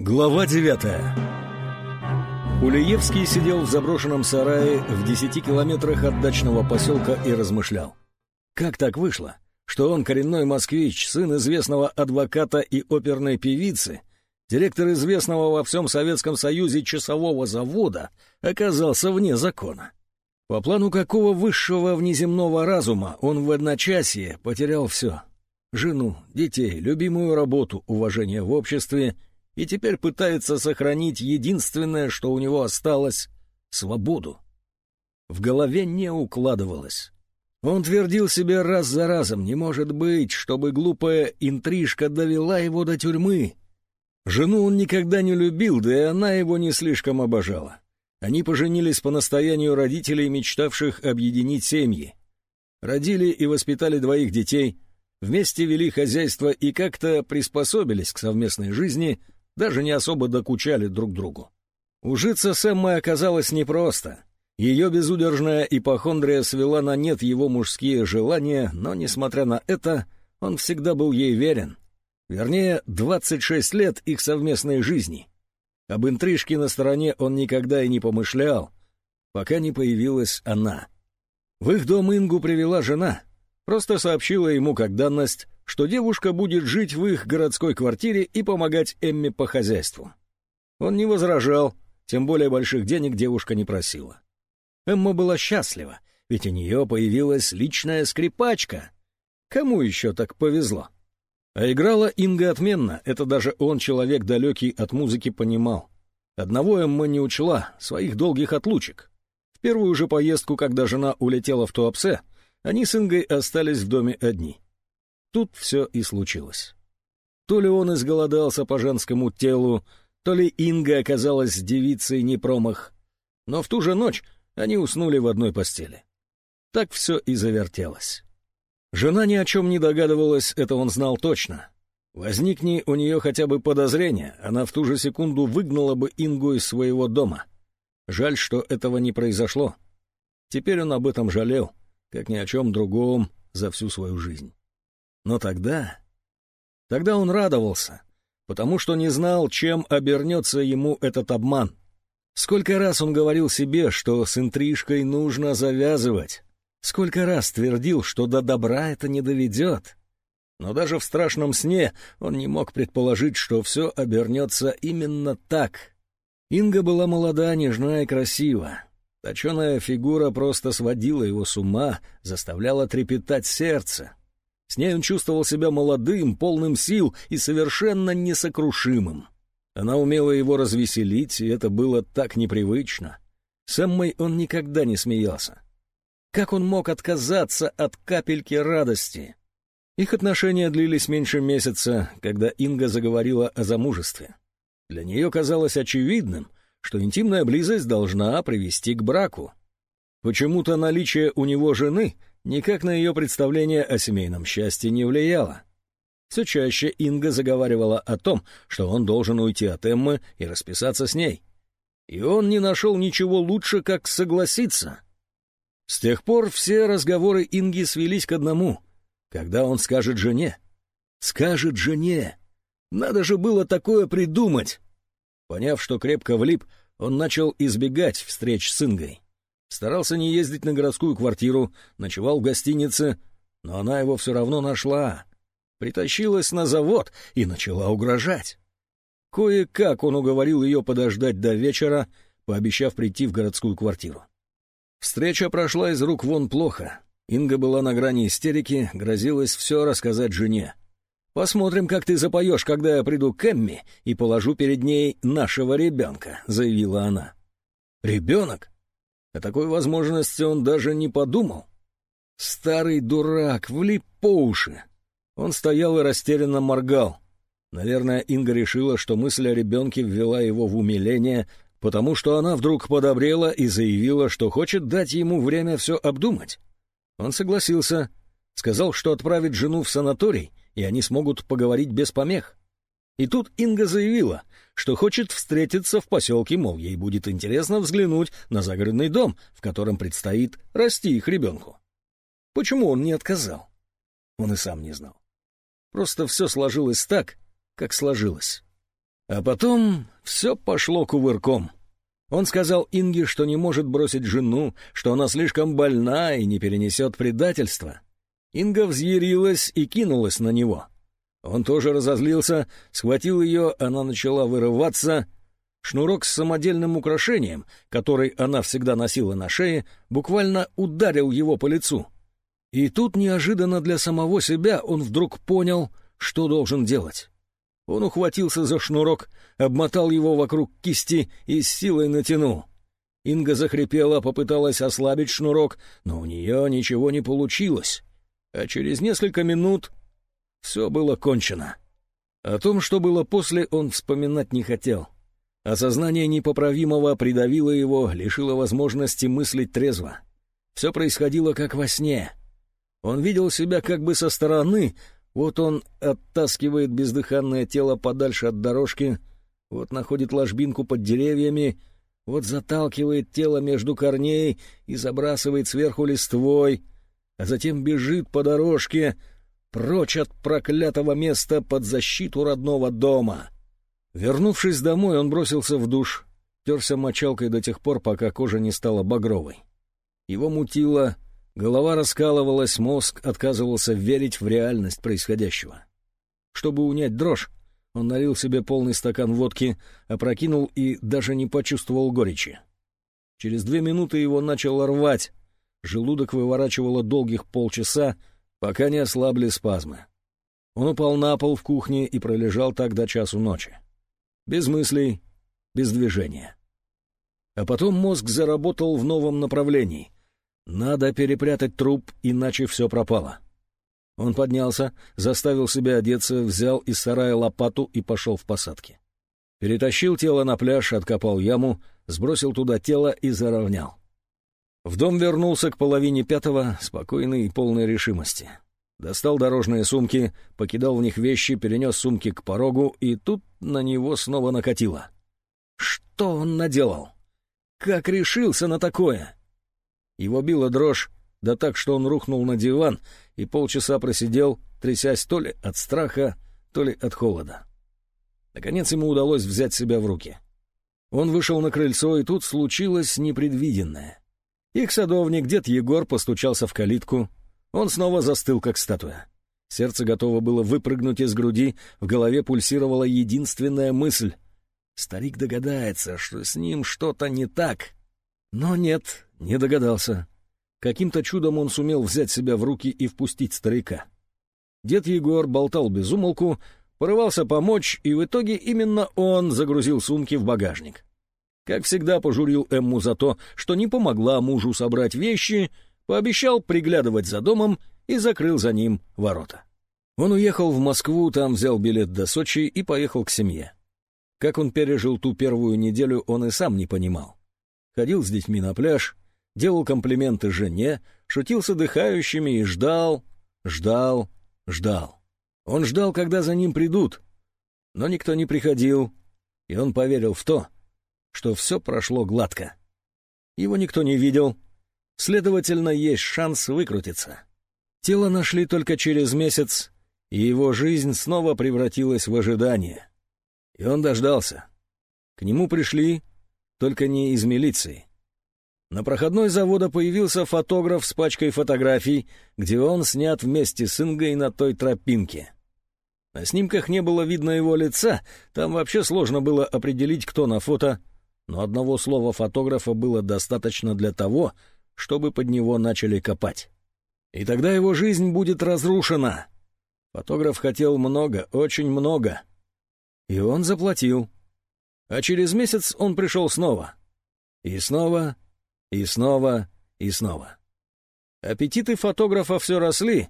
Глава девятая Улиевский сидел в заброшенном сарае в десяти километрах от дачного поселка и размышлял. Как так вышло, что он коренной москвич, сын известного адвоката и оперной певицы, директор известного во всем Советском Союзе часового завода, оказался вне закона? По плану какого высшего внеземного разума он в одночасье потерял все — жену, детей, любимую работу, уважение в обществе — и теперь пытается сохранить единственное, что у него осталось — свободу. В голове не укладывалось. Он твердил себе раз за разом, не может быть, чтобы глупая интрижка довела его до тюрьмы. Жену он никогда не любил, да и она его не слишком обожала. Они поженились по настоянию родителей, мечтавших объединить семьи. Родили и воспитали двоих детей, вместе вели хозяйство и как-то приспособились к совместной жизни — даже не особо докучали друг другу. Ужиться с Эммой оказалось непросто. Ее безудержная ипохондрия свела на нет его мужские желания, но, несмотря на это, он всегда был ей верен. Вернее, 26 лет их совместной жизни. Об интрижке на стороне он никогда и не помышлял, пока не появилась она. В их дом Ингу привела жена, просто сообщила ему как данность, что девушка будет жить в их городской квартире и помогать Эмме по хозяйству. Он не возражал, тем более больших денег девушка не просила. Эмма была счастлива, ведь у нее появилась личная скрипачка. Кому еще так повезло? А играла Инга отменно, это даже он, человек далекий от музыки, понимал. Одного Эмма не учла, своих долгих отлучек. В первую же поездку, когда жена улетела в Туапсе, они с Ингой остались в доме одни — Тут все и случилось. То ли он изголодался по женскому телу, то ли Инга оказалась девицей не промах, но в ту же ночь они уснули в одной постели. Так все и завертелось. Жена ни о чем не догадывалась, это он знал точно. Возникни у нее хотя бы подозрение, она в ту же секунду выгнала бы Ингу из своего дома. Жаль, что этого не произошло. Теперь он об этом жалел, как ни о чем другом за всю свою жизнь. Но тогда... Тогда он радовался, потому что не знал, чем обернется ему этот обман. Сколько раз он говорил себе, что с интрижкой нужно завязывать. Сколько раз твердил, что до добра это не доведет. Но даже в страшном сне он не мог предположить, что все обернется именно так. Инга была молода, нежна и красива. Точеная фигура просто сводила его с ума, заставляла трепетать сердце. С ней он чувствовал себя молодым, полным сил и совершенно несокрушимым. Она умела его развеселить, и это было так непривычно. С Эммой он никогда не смеялся. Как он мог отказаться от капельки радости? Их отношения длились меньше месяца, когда Инга заговорила о замужестве. Для нее казалось очевидным, что интимная близость должна привести к браку. Почему-то наличие у него жены никак на ее представление о семейном счастье не влияло. Все чаще Инга заговаривала о том, что он должен уйти от Эммы и расписаться с ней. И он не нашел ничего лучше, как согласиться. С тех пор все разговоры Инги свелись к одному. Когда он скажет жене? Скажет жене! Надо же было такое придумать! Поняв, что крепко влип, он начал избегать встреч с Ингой. Старался не ездить на городскую квартиру, ночевал в гостинице, но она его все равно нашла. Притащилась на завод и начала угрожать. Кое-как он уговорил ее подождать до вечера, пообещав прийти в городскую квартиру. Встреча прошла из рук вон плохо. Инга была на грани истерики, грозилась все рассказать жене. «Посмотрим, как ты запоешь, когда я приду к Эмми и положу перед ней нашего ребенка», — заявила она. «Ребенок? О такой возможности он даже не подумал. Старый дурак, влип по уши. Он стоял и растерянно моргал. Наверное, Инга решила, что мысль о ребенке ввела его в умиление, потому что она вдруг подобрела и заявила, что хочет дать ему время все обдумать. Он согласился, сказал, что отправит жену в санаторий, и они смогут поговорить без помех. И тут Инга заявила, что хочет встретиться в поселке, мол, ей будет интересно взглянуть на загородный дом, в котором предстоит расти их ребенку. Почему он не отказал? Он и сам не знал. Просто все сложилось так, как сложилось. А потом все пошло кувырком. Он сказал Инге, что не может бросить жену, что она слишком больна и не перенесет предательства. Инга взъярилась и кинулась на него. Он тоже разозлился, схватил ее, она начала вырываться. Шнурок с самодельным украшением, который она всегда носила на шее, буквально ударил его по лицу. И тут неожиданно для самого себя он вдруг понял, что должен делать. Он ухватился за шнурок, обмотал его вокруг кисти и с силой натянул. Инга захрипела, попыталась ослабить шнурок, но у нее ничего не получилось. А через несколько минут все было кончено. О том, что было после, он вспоминать не хотел. Осознание непоправимого придавило его, лишило возможности мыслить трезво. Все происходило как во сне. Он видел себя как бы со стороны, вот он оттаскивает бездыханное тело подальше от дорожки, вот находит ложбинку под деревьями, вот заталкивает тело между корней и забрасывает сверху листвой, а затем бежит по дорожке прочь от проклятого места под защиту родного дома. Вернувшись домой, он бросился в душ, терся мочалкой до тех пор, пока кожа не стала багровой. Его мутило, Голова раскалывалась, мозг отказывался верить в реальность происходящего. Чтобы унять дрожь, он налил себе полный стакан водки, опрокинул и даже не почувствовал горечи. Через две минуты его начало рвать, желудок выворачивало долгих полчаса, пока не ослабли спазмы. Он упал на пол в кухне и пролежал так до часу ночи. Без мыслей, без движения. А потом мозг заработал в новом направлении. Надо перепрятать труп, иначе все пропало. Он поднялся, заставил себя одеться, взял из сарая лопату и пошел в посадки. Перетащил тело на пляж, откопал яму, сбросил туда тело и заровнял. В дом вернулся к половине пятого, спокойный и полной решимости. Достал дорожные сумки, покидал в них вещи, перенес сумки к порогу, и тут на него снова накатило. Что он наделал? Как решился на такое? Его била дрожь, да так, что он рухнул на диван и полчаса просидел, трясясь то ли от страха, то ли от холода. Наконец ему удалось взять себя в руки. Он вышел на крыльцо, и тут случилось непредвиденное. Их садовник, дед Егор, постучался в калитку. Он снова застыл, как статуя. Сердце готово было выпрыгнуть из груди, в голове пульсировала единственная мысль. Старик догадается, что с ним что-то не так. Но нет, не догадался. Каким-то чудом он сумел взять себя в руки и впустить старика. Дед Егор болтал без умолку, порывался помочь, и в итоге именно он загрузил сумки в багажник. Как всегда, пожурил Эмму за то, что не помогла мужу собрать вещи, пообещал приглядывать за домом и закрыл за ним ворота. Он уехал в Москву, там взял билет до Сочи и поехал к семье. Как он пережил ту первую неделю, он и сам не понимал ходил с детьми на пляж, делал комплименты жене, шутил с отдыхающими и ждал, ждал, ждал. Он ждал, когда за ним придут, но никто не приходил, и он поверил в то, что все прошло гладко. Его никто не видел, следовательно, есть шанс выкрутиться. Тело нашли только через месяц, и его жизнь снова превратилась в ожидание. И он дождался. К нему пришли только не из милиции. На проходной завода появился фотограф с пачкой фотографий, где он снят вместе с Ингой на той тропинке. На снимках не было видно его лица, там вообще сложно было определить, кто на фото, но одного слова фотографа было достаточно для того, чтобы под него начали копать. И тогда его жизнь будет разрушена. Фотограф хотел много, очень много. И он заплатил. А через месяц он пришел снова. И снова, и снова, и снова. Аппетиты фотографа все росли,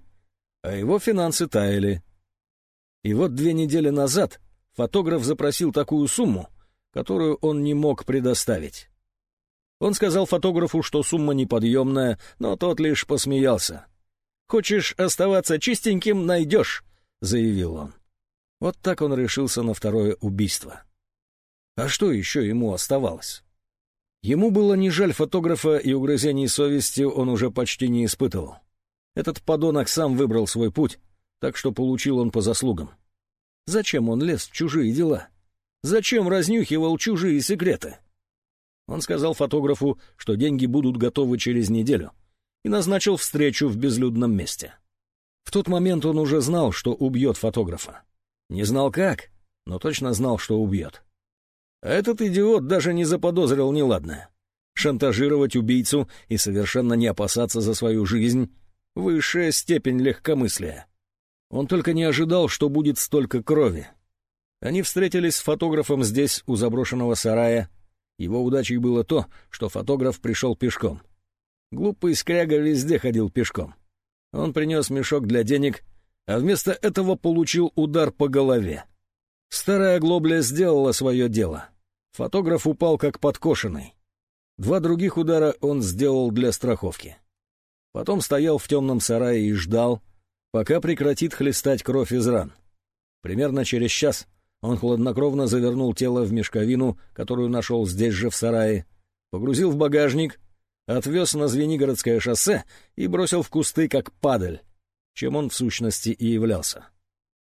а его финансы таяли. И вот две недели назад фотограф запросил такую сумму, которую он не мог предоставить. Он сказал фотографу, что сумма неподъемная, но тот лишь посмеялся. «Хочешь оставаться чистеньким — найдешь», — заявил он. Вот так он решился на второе убийство. А что еще ему оставалось? Ему было не жаль фотографа, и угрызений совести он уже почти не испытывал. Этот подонок сам выбрал свой путь, так что получил он по заслугам. Зачем он лез в чужие дела? Зачем разнюхивал чужие секреты? Он сказал фотографу, что деньги будут готовы через неделю, и назначил встречу в безлюдном месте. В тот момент он уже знал, что убьет фотографа. Не знал как, но точно знал, что убьет. Этот идиот даже не заподозрил неладное. Шантажировать убийцу и совершенно не опасаться за свою жизнь — высшая степень легкомыслия. Он только не ожидал, что будет столько крови. Они встретились с фотографом здесь, у заброшенного сарая. Его удачей было то, что фотограф пришел пешком. Глупый скряга везде ходил пешком. Он принес мешок для денег, а вместо этого получил удар по голове. Старая глобля сделала свое дело. Фотограф упал как подкошенный. Два других удара он сделал для страховки. Потом стоял в темном сарае и ждал, пока прекратит хлестать кровь из ран. Примерно через час он хладнокровно завернул тело в мешковину, которую нашел здесь же в сарае, погрузил в багажник, отвез на Звенигородское шоссе и бросил в кусты, как падаль, чем он в сущности и являлся.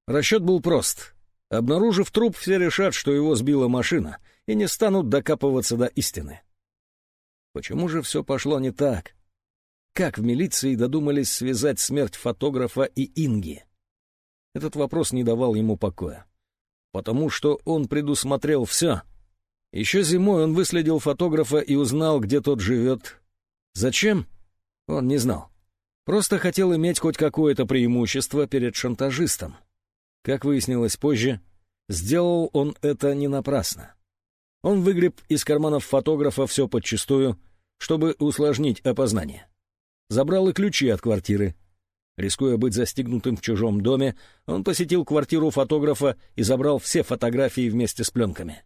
Расчет был прост. Обнаружив труп, все решат, что его сбила машина, и не станут докапываться до истины. Почему же все пошло не так? Как в милиции додумались связать смерть фотографа и Инги? Этот вопрос не давал ему покоя. Потому что он предусмотрел все. Еще зимой он выследил фотографа и узнал, где тот живет. Зачем? Он не знал. Просто хотел иметь хоть какое-то преимущество перед шантажистом. Как выяснилось позже, сделал он это не напрасно. Он выгреб из карманов фотографа все подчистую, чтобы усложнить опознание. Забрал и ключи от квартиры. Рискуя быть застигнутым в чужом доме, он посетил квартиру фотографа и забрал все фотографии вместе с пленками.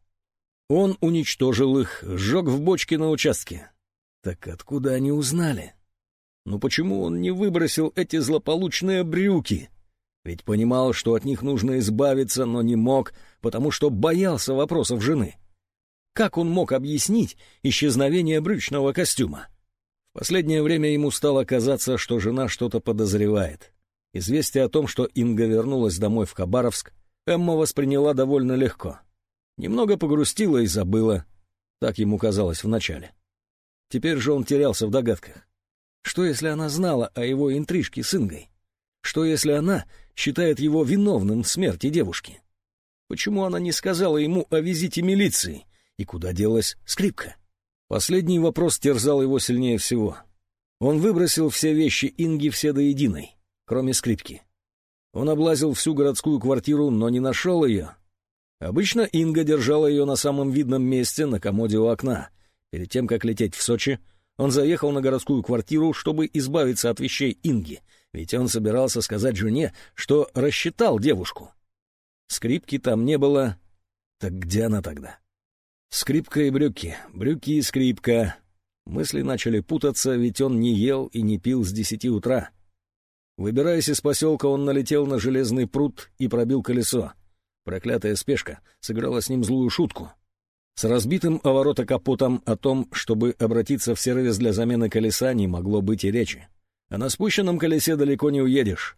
Он уничтожил их, сжег в бочке на участке. Так откуда они узнали? Ну почему он не выбросил эти злополучные брюки? Ведь понимал, что от них нужно избавиться, но не мог, потому что боялся вопросов жены. Как он мог объяснить исчезновение брючного костюма? Последнее время ему стало казаться, что жена что-то подозревает. Известие о том, что Инга вернулась домой в Хабаровск, Эмма восприняла довольно легко. Немного погрустила и забыла. Так ему казалось вначале. Теперь же он терялся в догадках. Что, если она знала о его интрижке с Ингой? Что, если она считает его виновным в смерти девушки? Почему она не сказала ему о визите милиции? И куда делась скрипка? Последний вопрос терзал его сильнее всего. Он выбросил все вещи Инги все до единой, кроме скрипки. Он облазил всю городскую квартиру, но не нашел ее. Обычно Инга держала ее на самом видном месте, на комоде у окна. Перед тем, как лететь в Сочи, он заехал на городскую квартиру, чтобы избавиться от вещей Инги, ведь он собирался сказать жене, что рассчитал девушку. Скрипки там не было. Так где она тогда? Скрипка и брюки, брюки и скрипка. Мысли начали путаться, ведь он не ел и не пил с десяти утра. Выбираясь из поселка, он налетел на железный пруд и пробил колесо. Проклятая спешка сыграла с ним злую шутку. С разбитым о капотом о том, чтобы обратиться в сервис для замены колеса, не могло быть и речи. А на спущенном колесе далеко не уедешь.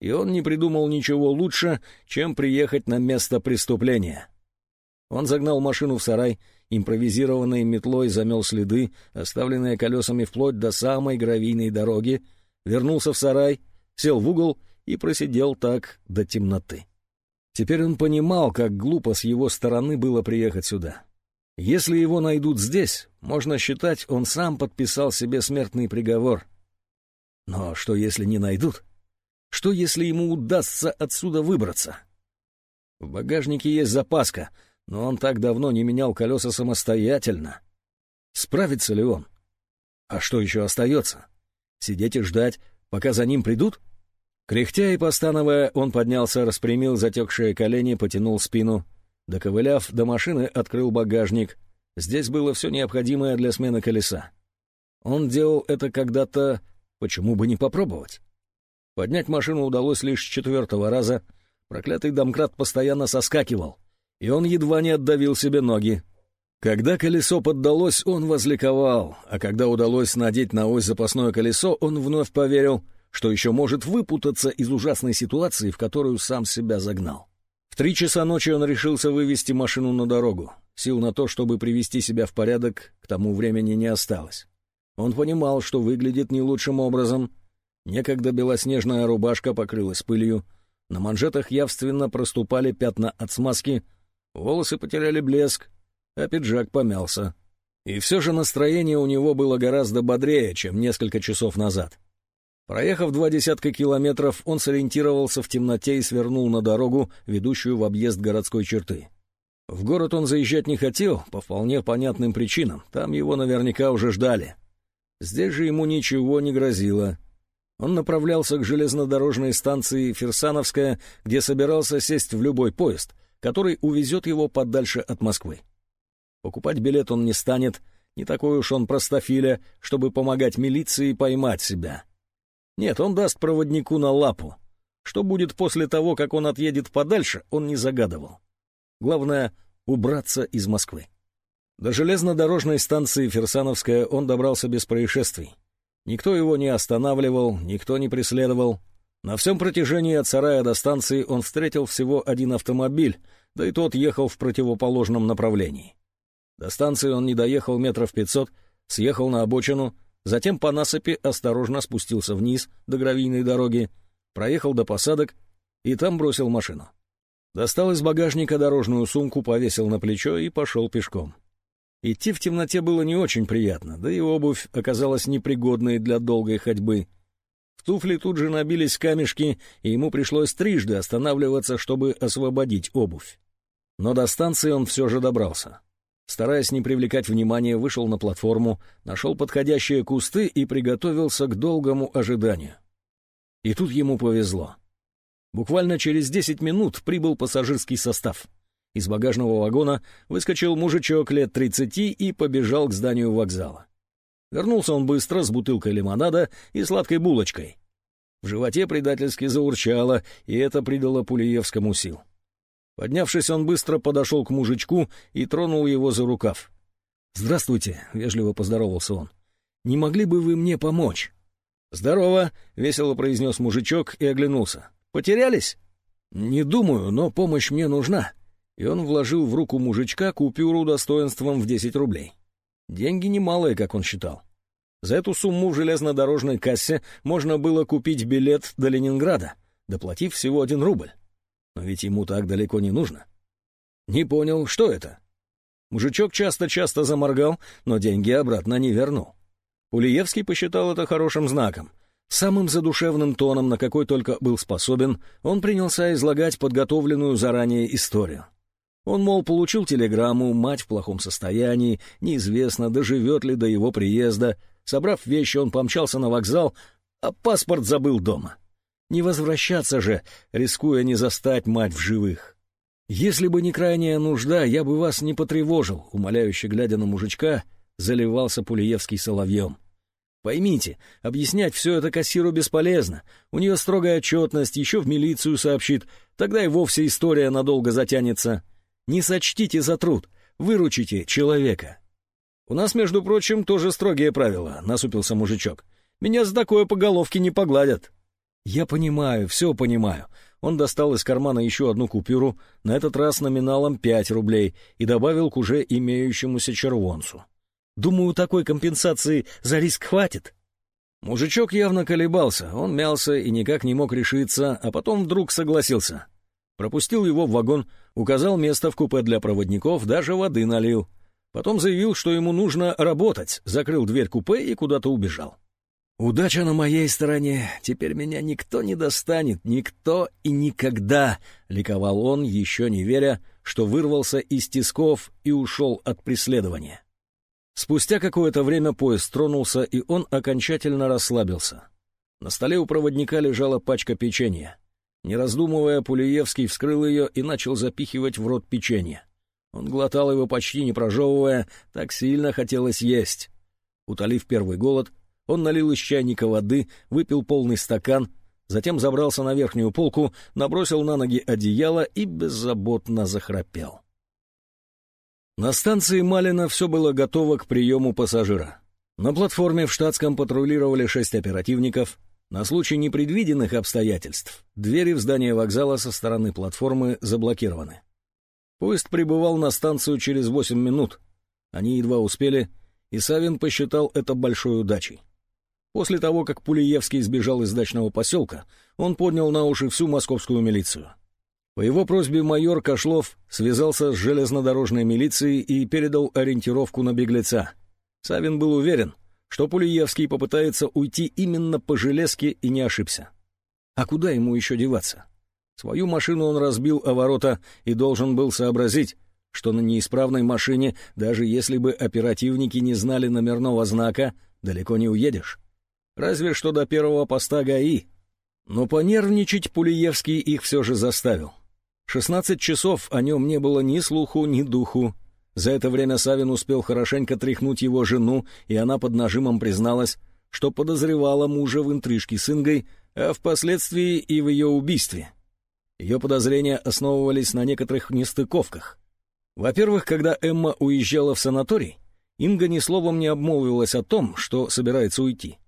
И он не придумал ничего лучше, чем приехать на место преступления. Он загнал машину в сарай, импровизированной метлой замел следы, оставленные колесами вплоть до самой гравийной дороги, вернулся в сарай, сел в угол и просидел так до темноты. Теперь он понимал, как глупо с его стороны было приехать сюда. Если его найдут здесь, можно считать, он сам подписал себе смертный приговор. Но что, если не найдут? Что, если ему удастся отсюда выбраться? В багажнике есть запаска — но он так давно не менял колеса самостоятельно. Справится ли он? А что еще остается? Сидеть и ждать, пока за ним придут? Кряхтя и постановая, он поднялся, распрямил затекшие колени, потянул спину. Доковыляв до машины, открыл багажник. Здесь было все необходимое для смены колеса. Он делал это когда-то, почему бы не попробовать? Поднять машину удалось лишь с четвертого раза. Проклятый домкрат постоянно соскакивал — и он едва не отдавил себе ноги. Когда колесо поддалось, он возликовал, а когда удалось надеть на ось запасное колесо, он вновь поверил, что еще может выпутаться из ужасной ситуации, в которую сам себя загнал. В три часа ночи он решился вывести машину на дорогу. Сил на то, чтобы привести себя в порядок, к тому времени не осталось. Он понимал, что выглядит не лучшим образом. Некогда белоснежная рубашка покрылась пылью, на манжетах явственно проступали пятна от смазки, волосы потеряли блеск, а пиджак помялся. И все же настроение у него было гораздо бодрее, чем несколько часов назад. Проехав два десятка километров, он сориентировался в темноте и свернул на дорогу, ведущую в объезд городской черты. В город он заезжать не хотел, по вполне понятным причинам, там его наверняка уже ждали. Здесь же ему ничего не грозило. Он направлялся к железнодорожной станции Ферсановская, где собирался сесть в любой поезд, который увезет его подальше от Москвы. Покупать билет он не станет, не такой уж он простофиля, чтобы помогать милиции поймать себя. Нет, он даст проводнику на лапу. Что будет после того, как он отъедет подальше, он не загадывал. Главное — убраться из Москвы. До железнодорожной станции Ферсановская он добрался без происшествий. Никто его не останавливал, никто не преследовал. На всем протяжении от сарая до станции он встретил всего один автомобиль, да и тот ехал в противоположном направлении. До станции он не доехал метров пятьсот, съехал на обочину — Затем по насыпи осторожно спустился вниз до гравийной дороги, проехал до посадок и там бросил машину. Достал из багажника дорожную сумку, повесил на плечо и пошел пешком. Идти в темноте было не очень приятно, да и обувь оказалась непригодной для долгой ходьбы. В туфли тут же набились камешки, и ему пришлось трижды останавливаться, чтобы освободить обувь. Но до станции он все же добрался. Стараясь не привлекать внимания, вышел на платформу, нашел подходящие кусты и приготовился к долгому ожиданию. И тут ему повезло. Буквально через десять минут прибыл пассажирский состав. Из багажного вагона выскочил мужичок лет тридцати и побежал к зданию вокзала. Вернулся он быстро с бутылкой лимонада и сладкой булочкой. В животе предательски заурчало, и это придало Пулиевскому сил. Поднявшись, он быстро подошел к мужичку и тронул его за рукав. «Здравствуйте», — вежливо поздоровался он. «Не могли бы вы мне помочь?» «Здорово», — весело произнес мужичок и оглянулся. «Потерялись?» «Не думаю, но помощь мне нужна». И он вложил в руку мужичка купюру достоинством в десять рублей. Деньги немалые, как он считал. За эту сумму в железнодорожной кассе можно было купить билет до Ленинграда, доплатив всего один рубль. Но ведь ему так далеко не нужно. Не понял, что это? Мужичок часто-часто заморгал, но деньги обратно не вернул. Пулиевский посчитал это хорошим знаком. Самым задушевным тоном, на какой только был способен, он принялся излагать подготовленную заранее историю. Он, мол, получил телеграмму, мать в плохом состоянии, неизвестно, доживет ли до его приезда. Собрав вещи, он помчался на вокзал, а паспорт забыл дома. Не возвращаться же, рискуя не застать мать в живых. Если бы не крайняя нужда, я бы вас не потревожил, умоляюще глядя на мужичка, заливался Пулиевский соловьем. Поймите, объяснять все это кассиру бесполезно. У нее строгая отчетность, еще в милицию сообщит, тогда и вовсе история надолго затянется. Не сочтите за труд, выручите человека. У нас, между прочим, тоже строгие правила, насупился мужичок. Меня за такое по головке не погладят. «Я понимаю, все понимаю». Он достал из кармана еще одну купюру, на этот раз номиналом пять рублей, и добавил к уже имеющемуся червонцу. «Думаю, такой компенсации за риск хватит». Мужичок явно колебался, он мялся и никак не мог решиться, а потом вдруг согласился. Пропустил его в вагон, указал место в купе для проводников, даже воды налил. Потом заявил, что ему нужно работать, закрыл дверь купе и куда-то убежал. «Удача на моей стороне. Теперь меня никто не достанет, никто и никогда!» — ликовал он, еще не веря, что вырвался из тисков и ушел от преследования. Спустя какое-то время поезд тронулся, и он окончательно расслабился. На столе у проводника лежала пачка печенья. Не раздумывая, Пулиевский вскрыл ее и начал запихивать в рот печенье. Он глотал его почти не прожевывая, так сильно хотелось есть. Утолив первый голод, он налил из чайника воды, выпил полный стакан, затем забрался на верхнюю полку, набросил на ноги одеяло и беззаботно захрапел. На станции Малина все было готово к приему пассажира. На платформе в штатском патрулировали шесть оперативников. На случай непредвиденных обстоятельств двери в здание вокзала со стороны платформы заблокированы. Поезд прибывал на станцию через восемь минут. Они едва успели, и Савин посчитал это большой удачей. После того, как Пулиевский сбежал из дачного поселка, он поднял на уши всю московскую милицию. По его просьбе майор Кошлов связался с железнодорожной милицией и передал ориентировку на беглеца. Савин был уверен, что Пулиевский попытается уйти именно по железке и не ошибся. А куда ему еще деваться? Свою машину он разбил о ворота и должен был сообразить, что на неисправной машине, даже если бы оперативники не знали номерного знака, далеко не уедешь. Разве что до первого поста ГАИ. Но понервничать Пулиевский их все же заставил. 16 часов о нем не было ни слуху, ни духу, за это время Савин успел хорошенько тряхнуть его жену, и она под нажимом призналась, что подозревала мужа в интрижке с Ингой, а впоследствии и в ее убийстве. Ее подозрения основывались на некоторых нестыковках. Во-первых, когда Эмма уезжала в санаторий, Инга ни словом не обмолвилась о том, что собирается уйти.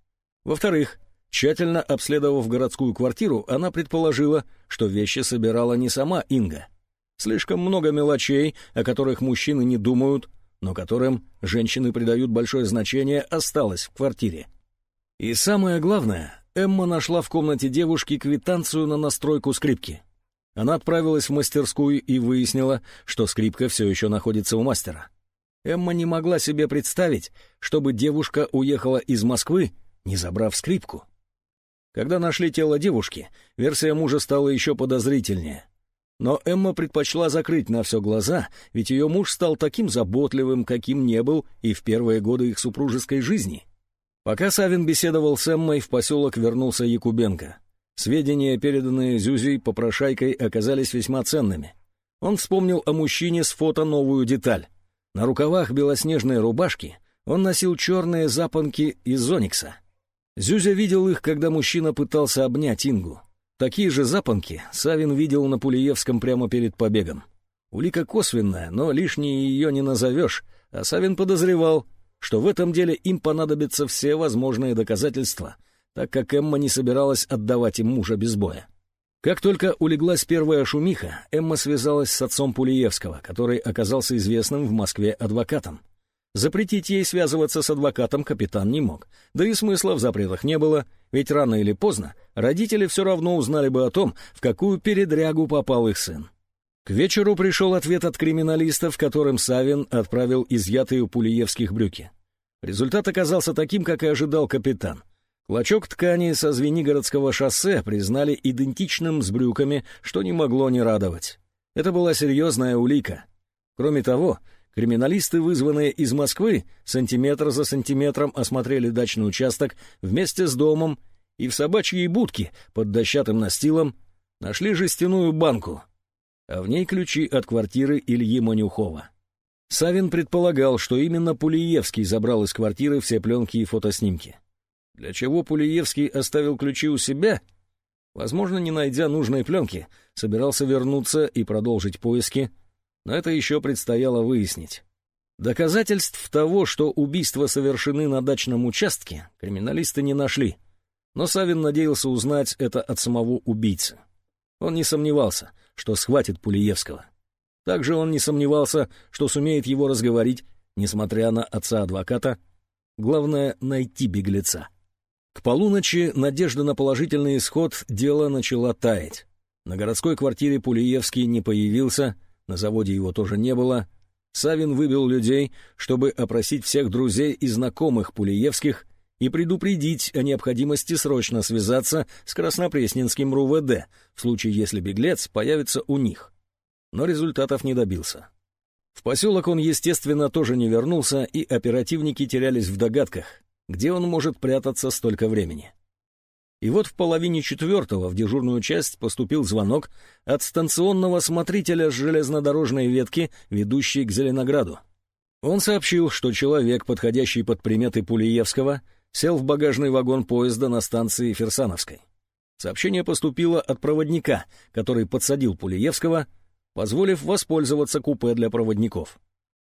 Во-вторых, тщательно обследовав городскую квартиру, она предположила, что вещи собирала не сама Инга — Слишком много мелочей, о которых мужчины не думают, но которым женщины придают большое значение, осталось в квартире. И самое главное, Эмма нашла в комнате девушки квитанцию на настройку скрипки. Она отправилась в мастерскую и выяснила, что скрипка все еще находится у мастера. Эмма не могла себе представить, чтобы девушка уехала из Москвы, не забрав скрипку. Когда нашли тело девушки, версия мужа стала еще подозрительнее. Но Эмма предпочла закрыть на все глаза, ведь ее муж стал таким заботливым, каким не был и в первые годы их супружеской жизни. Пока Савин беседовал с Эммой, в поселок вернулся Якубенко. Сведения, переданные Зюзей попрошайкой, оказались весьма ценными. Он вспомнил о мужчине с фото новую деталь. На рукавах белоснежной рубашки он носил черные запонки из оникса. Зюзя видел их, когда мужчина пытался обнять Ингу. Такие же запонки Савин видел на Пулиевском прямо перед побегом. Улика косвенная, но лишней ее не назовешь, а Савин подозревал, что в этом деле им понадобятся все возможные доказательства, так как Эмма не собиралась отдавать им мужа без боя. Как только улеглась первая шумиха, Эмма связалась с отцом Пулиевского, который оказался известным в Москве адвокатом. Запретить ей связываться с адвокатом капитан не мог, да и смысла в запретах не было, ведь рано или поздно родители все равно узнали бы о том, в какую передрягу попал их сын. К вечеру пришел ответ от криминалистов, которым Савин отправил изъятые у Пулиевских брюки. Результат оказался таким, как и ожидал капитан. Клочок ткани со Звенигородского шоссе признали идентичным с брюками, что не могло не радовать. Это была серьезная улика. Кроме того, Криминалисты, вызванные из Москвы, сантиметр за сантиметром осмотрели дачный участок вместе с домом и в собачьей будке под дощатым настилом нашли жестяную банку, а в ней ключи от квартиры Ильи Манюхова. Савин предполагал, что именно Пулиевский забрал из квартиры все пленки и фотоснимки. Для чего Пулиевский оставил ключи у себя? Возможно, не найдя нужной пленки, собирался вернуться и продолжить поиски но это еще предстояло выяснить. Доказательств того, что убийства совершены на дачном участке, криминалисты не нашли, но Савин надеялся узнать это от самого убийцы. Он не сомневался, что схватит Пулиевского. Также он не сомневался, что сумеет его разговорить, несмотря на отца-адвоката. Главное — найти беглеца. К полуночи надежда на положительный исход дела начала таять. На городской квартире Пулиевский не появился — на заводе его тоже не было. Савин выбил людей, чтобы опросить всех друзей и знакомых Пулиевских и предупредить о необходимости срочно связаться с Краснопресненским РУВД, в случае если беглец появится у них. Но результатов не добился. В поселок он, естественно, тоже не вернулся, и оперативники терялись в догадках, где он может прятаться столько времени. И вот в половине четвертого в дежурную часть поступил звонок от станционного смотрителя с железнодорожной ветки, ведущей к Зеленограду. Он сообщил, что человек, подходящий под приметы Пулиевского, сел в багажный вагон поезда на станции Ферсановской. Сообщение поступило от проводника, который подсадил Пулиевского, позволив воспользоваться купе для проводников.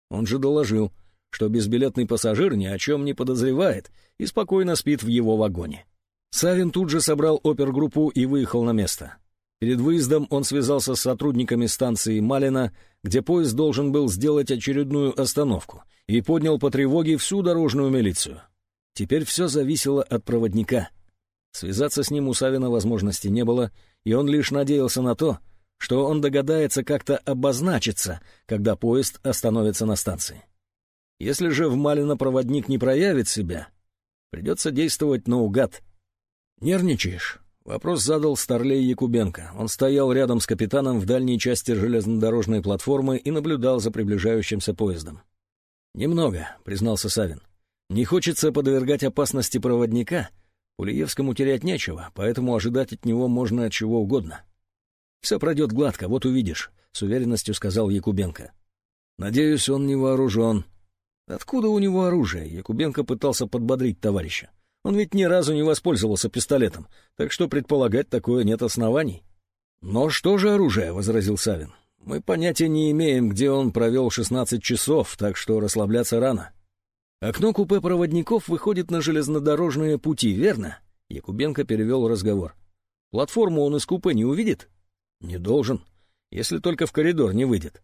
Он же доложил, что безбилетный пассажир ни о чем не подозревает и спокойно спит в его вагоне. Савин тут же собрал опергруппу и выехал на место. Перед выездом он связался с сотрудниками станции Малина, где поезд должен был сделать очередную остановку, и поднял по тревоге всю дорожную милицию. Теперь все зависело от проводника. Связаться с ним у Савина возможности не было, и он лишь надеялся на то, что он догадается как-то обозначиться, когда поезд остановится на станции. Если же в Малино проводник не проявит себя, придется действовать наугад. «Нервничаешь?» Вопрос задал Старлей Якубенко. Он стоял рядом с капитаном в дальней части железнодорожной платформы и наблюдал за приближающимся поездом. «Немного», — признался Савин. «Не хочется подвергать опасности проводника. Пулиевскому терять нечего, поэтому ожидать от него можно чего угодно». «Все пройдет гладко, вот увидишь», — с уверенностью сказал Якубенко. «Надеюсь, он не вооружен». «Откуда у него оружие?» — Якубенко пытался подбодрить товарища. Он ведь ни разу не воспользовался пистолетом, так что предполагать такое нет оснований. «Но что же оружие?» — возразил Савин. «Мы понятия не имеем, где он провел 16 часов, так что расслабляться рано». «Окно купе проводников выходит на железнодорожные пути, верно?» Якубенко перевел разговор. «Платформу он из купе не увидит?» «Не должен, если только в коридор не выйдет».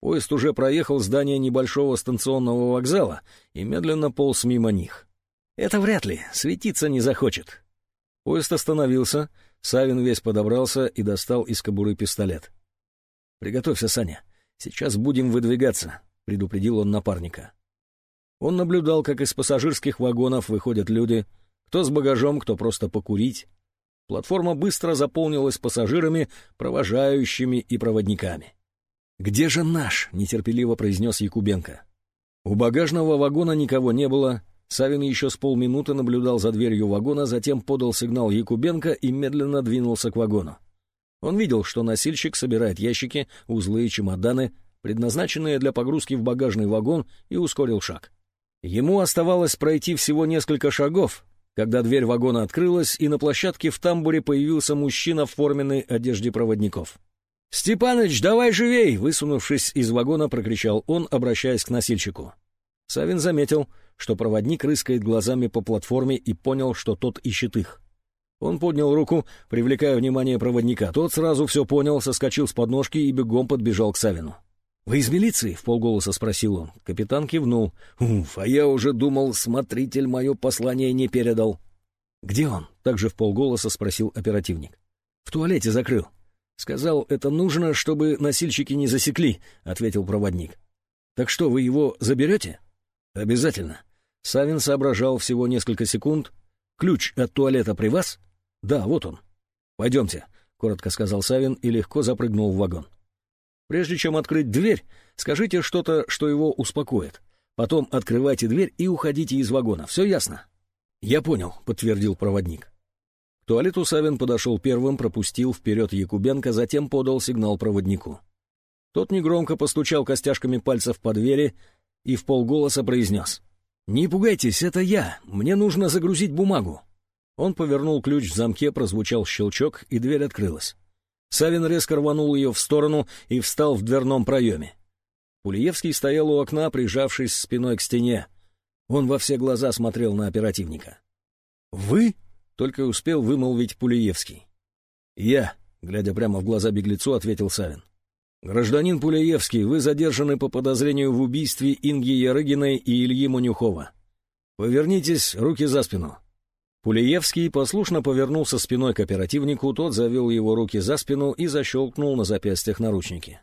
Поезд уже проехал здание небольшого станционного вокзала и медленно полз мимо них. Это вряд ли, светиться не захочет. Поезд остановился, Савин весь подобрался и достал из кобуры пистолет. «Приготовься, Саня, сейчас будем выдвигаться», — предупредил он напарника. Он наблюдал, как из пассажирских вагонов выходят люди, кто с багажом, кто просто покурить. Платформа быстро заполнилась пассажирами, провожающими и проводниками. «Где же наш?» — нетерпеливо произнес Якубенко. У багажного вагона никого не было, Савин еще с полминуты наблюдал за дверью вагона, затем подал сигнал Якубенко и медленно двинулся к вагону. Он видел, что носильщик собирает ящики, узлы и чемоданы, предназначенные для погрузки в багажный вагон, и ускорил шаг. Ему оставалось пройти всего несколько шагов, когда дверь вагона открылась, и на площадке в тамбуре появился мужчина в форменной одежде проводников. «Степаныч, давай живей!» — высунувшись из вагона, прокричал он, обращаясь к носильщику. Савин заметил, что проводник рыскает глазами по платформе и понял, что тот ищет их. Он поднял руку, привлекая внимание проводника. Тот сразу все понял, соскочил с подножки и бегом подбежал к Савину. «Вы из милиции?» — в полголоса спросил он. Капитан кивнул. «Уф, а я уже думал, смотритель мое послание не передал». «Где он?» — также в полголоса спросил оперативник. «В туалете закрыл». «Сказал, это нужно, чтобы носильщики не засекли», — ответил проводник. «Так что, вы его заберете?» «Обязательно. Савин соображал всего несколько секунд. «Ключ от туалета при вас?» «Да, вот он». «Пойдемте», — коротко сказал Савин и легко запрыгнул в вагон. «Прежде чем открыть дверь, скажите что-то, что его успокоит. Потом открывайте дверь и уходите из вагона. Все ясно?» «Я понял», — подтвердил проводник. Туалету Савин подошел первым, пропустил вперед Якубенко, затем подал сигнал проводнику. Тот негромко постучал костяшками пальцев по двери и в полголоса произнес — «Не пугайтесь, это я. Мне нужно загрузить бумагу». Он повернул ключ в замке, прозвучал щелчок, и дверь открылась. Савин резко рванул ее в сторону и встал в дверном проеме. Пулиевский стоял у окна, прижавшись спиной к стене. Он во все глаза смотрел на оперативника. «Вы?» — только успел вымолвить Пулиевский. «Я», — глядя прямо в глаза беглецу, ответил Савин. «Гражданин Пулеевский, вы задержаны по подозрению в убийстве Инги Ярыгиной и Ильи Манюхова. Повернитесь, руки за спину». Пулеевский послушно повернулся спиной к оперативнику, тот завел его руки за спину и защелкнул на запястьях наручники.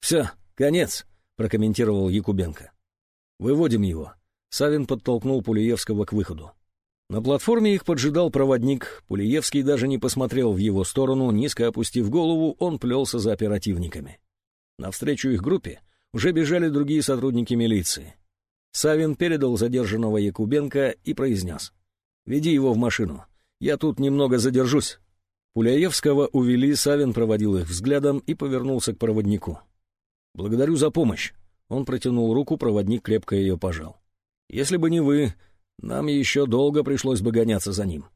«Все, конец», — прокомментировал Якубенко. «Выводим его». Савин подтолкнул Пулеевского к выходу. На платформе их поджидал проводник. Пулиевский даже не посмотрел в его сторону, низко опустив голову, он плелся за оперативниками. Навстречу их группе уже бежали другие сотрудники милиции. Савин передал задержанного Якубенко и произнес. «Веди его в машину. Я тут немного задержусь». Пуляевского увели, Савин проводил их взглядом и повернулся к проводнику. «Благодарю за помощь». Он протянул руку, проводник крепко ее пожал. «Если бы не вы, нам еще долго пришлось бы гоняться за ним.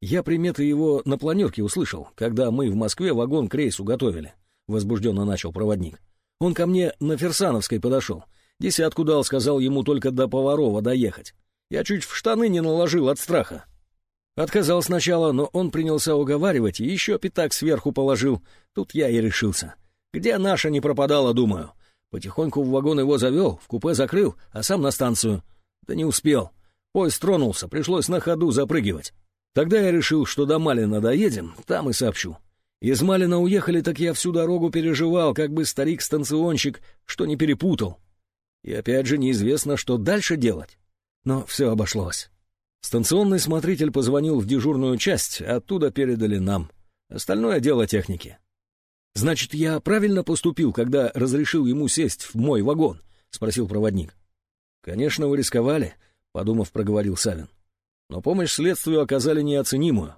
Я приметы его на планерке услышал, когда мы в Москве вагон к рейсу готовили, — возбужденно начал проводник. Он ко мне на Ферсановской подошел. Десятку дал, сказал ему только до Поварова доехать. Я чуть в штаны не наложил от страха. Отказал сначала, но он принялся уговаривать и еще пятак сверху положил. Тут я и решился. Где наша не пропадала, думаю. Потихоньку в вагон его завел, в купе закрыл, а сам на станцию. Да не успел. Поезд тронулся, пришлось на ходу запрыгивать. Тогда я решил, что до Малина доедем, там и сообщу. Из Малина уехали, так я всю дорогу переживал, как бы старик-станционщик, что не перепутал. И опять же неизвестно, что дальше делать. Но все обошлось. Станционный смотритель позвонил в дежурную часть, оттуда передали нам. Остальное дело техники. «Значит, я правильно поступил, когда разрешил ему сесть в мой вагон?» — спросил проводник. «Конечно, вы рисковали», — подумав, проговорил Савин. «Но помощь следствию оказали неоценимую.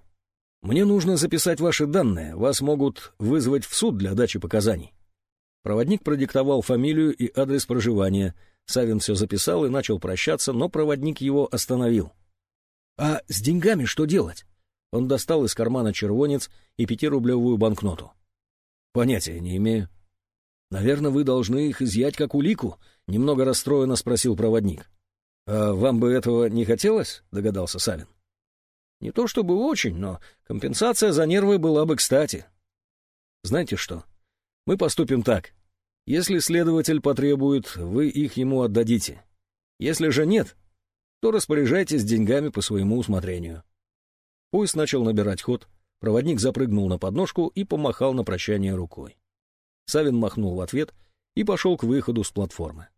Мне нужно записать ваши данные, вас могут вызвать в суд для дачи показаний». Проводник продиктовал фамилию и адрес проживания. Савин все записал и начал прощаться, но проводник его остановил. «А с деньгами что делать?» Он достал из кармана червонец и пятирублевую банкноту. «Понятия не имею». «Наверное, вы должны их изъять как улику», — немного расстроенно спросил проводник. «А вам бы этого не хотелось?» — догадался Савин. «Не то чтобы очень, но компенсация за нервы была бы кстати». «Знаете что? Мы поступим так. Если следователь потребует, вы их ему отдадите. Если же нет, то распоряжайтесь деньгами по своему усмотрению». Поезд начал набирать ход, проводник запрыгнул на подножку и помахал на прощание рукой. Савин махнул в ответ и пошел к выходу с платформы.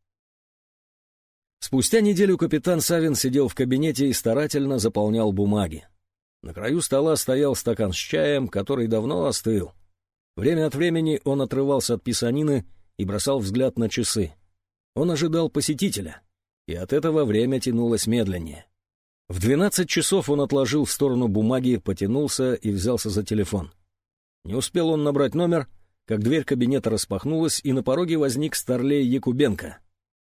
Спустя неделю капитан Савин сидел в кабинете и старательно заполнял бумаги. На краю стола стоял стакан с чаем, который давно остыл. Время от времени он отрывался от писанины и бросал взгляд на часы. Он ожидал посетителя — и от этого время тянулось медленнее. В двенадцать часов он отложил в сторону бумаги, потянулся и взялся за телефон. Не успел он набрать номер, как дверь кабинета распахнулась, и на пороге возник старлей Якубенко.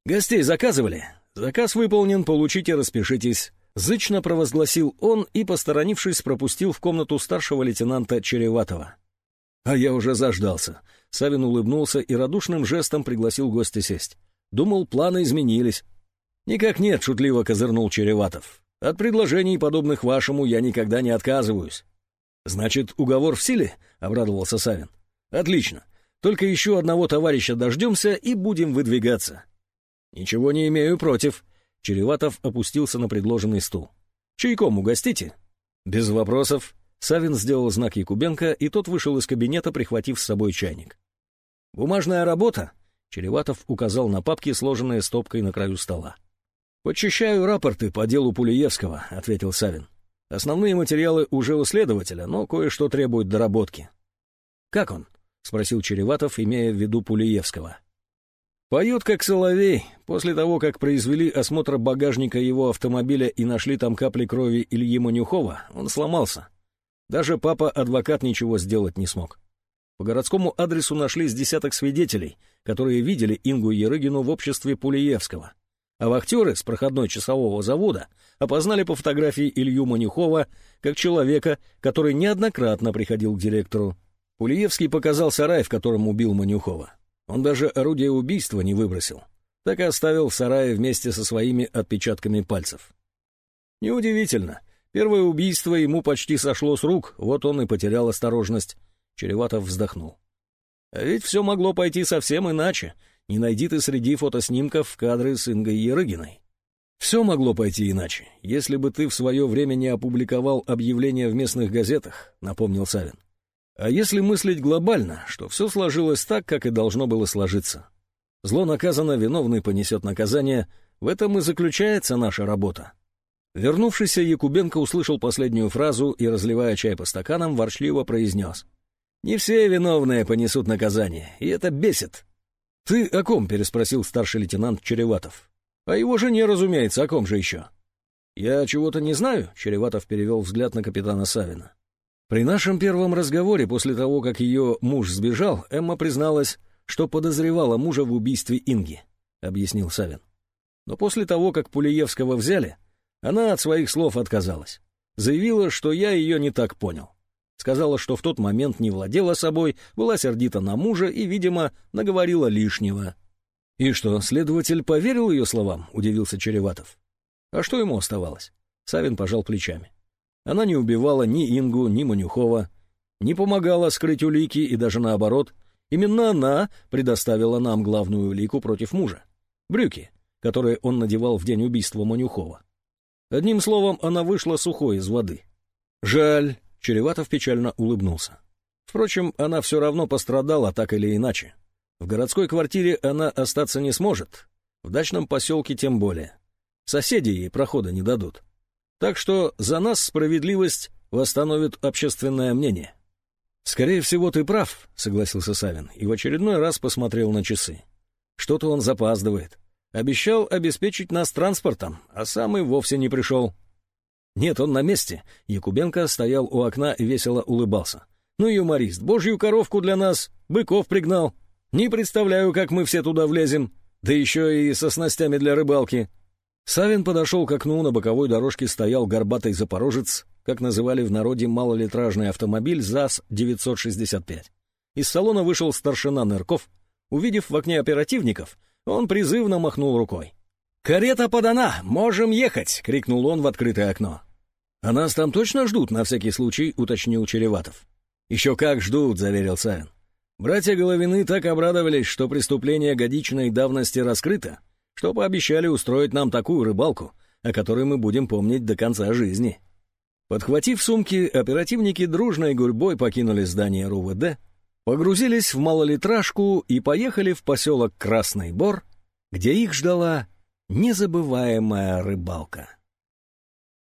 «Гостей заказывали? Заказ выполнен, получите, распишитесь». Зычно провозгласил он и, посторонившись, пропустил в комнату старшего лейтенанта Череватова. А я уже заждался. Савин улыбнулся и радушным жестом пригласил гостя сесть. Думал, планы изменились. «Никак нет», — шутливо козырнул Череватов. «От предложений, подобных вашему, я никогда не отказываюсь». «Значит, уговор в силе?» — обрадовался Савин. «Отлично. Только еще одного товарища дождемся и будем выдвигаться». «Ничего не имею против». Череватов опустился на предложенный стул. «Чайком угостите?» «Без вопросов». Савин сделал знак Якубенко, и тот вышел из кабинета, прихватив с собой чайник. «Бумажная работа?» Череватов указал на папки, сложенные стопкой на краю стола. «Подчищаю рапорты по делу Пулеевского», — ответил Савин. «Основные материалы уже у следователя, но кое-что требует доработки». «Как он?» — спросил Череватов, имея в виду Пулеевского. «Поет, как соловей. После того, как произвели осмотр багажника его автомобиля и нашли там капли крови Ильи Манюхова, он сломался. Даже папа-адвокат ничего сделать не смог. По городскому адресу нашлись десяток свидетелей, которые видели Ингу Ерыгину в обществе Пулеевского. А вахтеры с проходной часового завода опознали по фотографии Илью Манюхова как человека, который неоднократно приходил к директору. Пулиевский показал сарай, в котором убил Манюхова. Он даже орудие убийства не выбросил. Так и оставил в сарае вместе со своими отпечатками пальцев. Неудивительно. Первое убийство ему почти сошло с рук, вот он и потерял осторожность. Череватов вздохнул. А ведь все могло пойти совсем иначе, не найди ты среди фотоснимков кадры с Ингой Ерыгиной. Все могло пойти иначе, если бы ты в свое время не опубликовал объявления в местных газетах, напомнил Савин. А если мыслить глобально, что все сложилось так, как и должно было сложиться. Зло наказано, виновный понесет наказание, в этом и заключается наша работа. Вернувшийся Якубенко услышал последнюю фразу и, разливая чай по стаканам, ворчливо произнес. «Не все виновные понесут наказание, и это бесит. «Ты о ком?» — переспросил старший лейтенант Череватов. «О его жене, разумеется, о ком же еще?» «Я чего-то не знаю», — Череватов перевел взгляд на капитана Савина. При нашем первом разговоре, после того, как ее муж сбежал, Эмма призналась, что подозревала мужа в убийстве Инги, — объяснил Савин. Но после того, как Пулеевского взяли, она от своих слов отказалась. Заявила, что я ее не так понял. Сказала, что в тот момент не владела собой, была сердита на мужа и, видимо, наговорила лишнего. «И что, следователь поверил ее словам?» — удивился Череватов. «А что ему оставалось?» Савин пожал плечами. Она не убивала ни Ингу, ни Манюхова, не помогала скрыть улики и даже наоборот. Именно она предоставила нам главную улику против мужа — брюки, которые он надевал в день убийства Манюхова. Одним словом, она вышла сухой из воды. Жаль, Череватов печально улыбнулся. Впрочем, она все равно пострадала так или иначе. В городской квартире она остаться не сможет, в дачном поселке тем более. Соседи ей прохода не дадут. Так что за нас справедливость восстановит общественное мнение. «Скорее всего, ты прав», — согласился Савин и в очередной раз посмотрел на часы. «Что-то он запаздывает. Обещал обеспечить нас транспортом, а сам и вовсе не пришел». «Нет, он на месте». Якубенко стоял у окна и весело улыбался. «Ну, юморист, божью коровку для нас, быков пригнал. Не представляю, как мы все туда влезем, да еще и со снастями для рыбалки». Савин подошел к окну, на боковой дорожке стоял горбатый запорожец, как называли в народе малолитражный автомобиль ЗАЗ-965. Из салона вышел старшина Нырков. Увидев в окне оперативников, он призывно махнул рукой. «Карета подана! Можем ехать!» — крикнул он в открытое окно. «А нас там точно ждут, на всякий случай», — уточнил Череватов. «Еще как ждут», — заверил Савин. «Братья Головины так обрадовались, что преступление годичной давности раскрыто, что пообещали устроить нам такую рыбалку, о которой мы будем помнить до конца жизни». Подхватив сумки, оперативники дружной гурьбой покинули здание РУВД, погрузились в малолитражку и поехали в поселок Красный Бор, где их ждала незабываемая рыбалка.